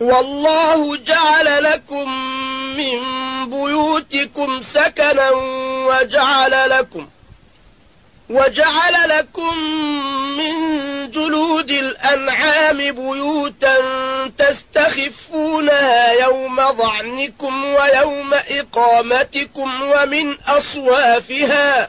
والله جعل لكم من بيوتكم سكنا وجعل لكم وجعل لكم من جلود الأنعام بيوتا تستخفونها يوم ضعنكم ويوم إقامتكم ومن أصوافها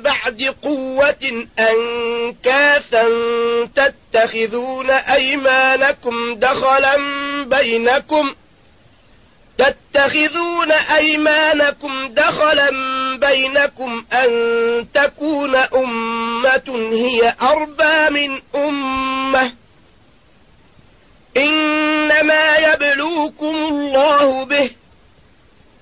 بعد قوة أنكاثا تتخذون أيمانكم دخلا بينكم تتخذون أيمانكم دخلا بينكم أن تكون أمة هي أربى من أمة. إنما يبلوكم الله به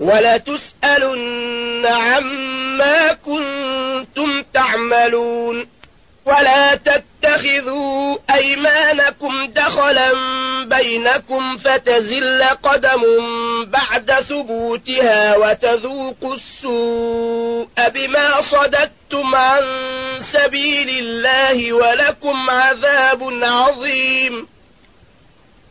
ولتسألن عما كنتم تعملون ولا تتخذوا أيمانكم دخلا بينكم فتزل قدم بعد ثبوتها وتذوقوا السوء بما صددتم عن سبيل الله ولكم عذاب عظيم.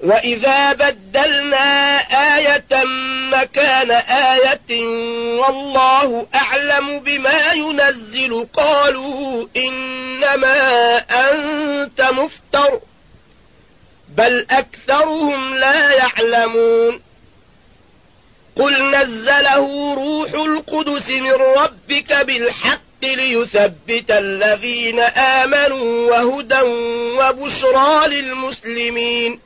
وإذا بدلنا آية مكان آية والله أعلم بما ينزل قالوا إنما أنت مفتر بل أكثرهم لا يعلمون قل نزله روح القدس من ربك بالحق ليثبت الذين آمنوا وهدى وبشرى للمسلمين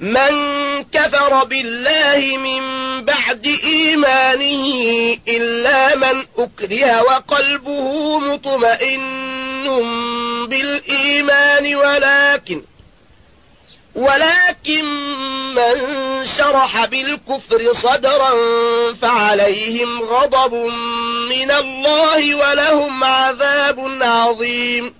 من كفر بالله من بعد إيمانه إلا من أكره وقلبه مطمئن بالإيمان ولكن ولكن من شرح بالكفر صدرا فعليهم غضب من الله ولهم عذاب عظيم.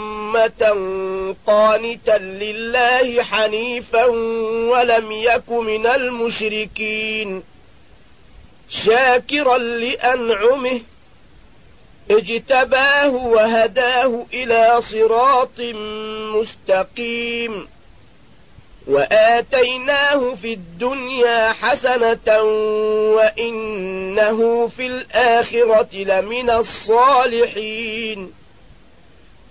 أمة قانتا لله حنيفا ولم يك من المشركين. شاكرا لأنعمه اجتباه وهداه إلى صراط مستقيم. وآتيناه في الدنيا حسنة وإنه في الآخرة لمن الصالحين.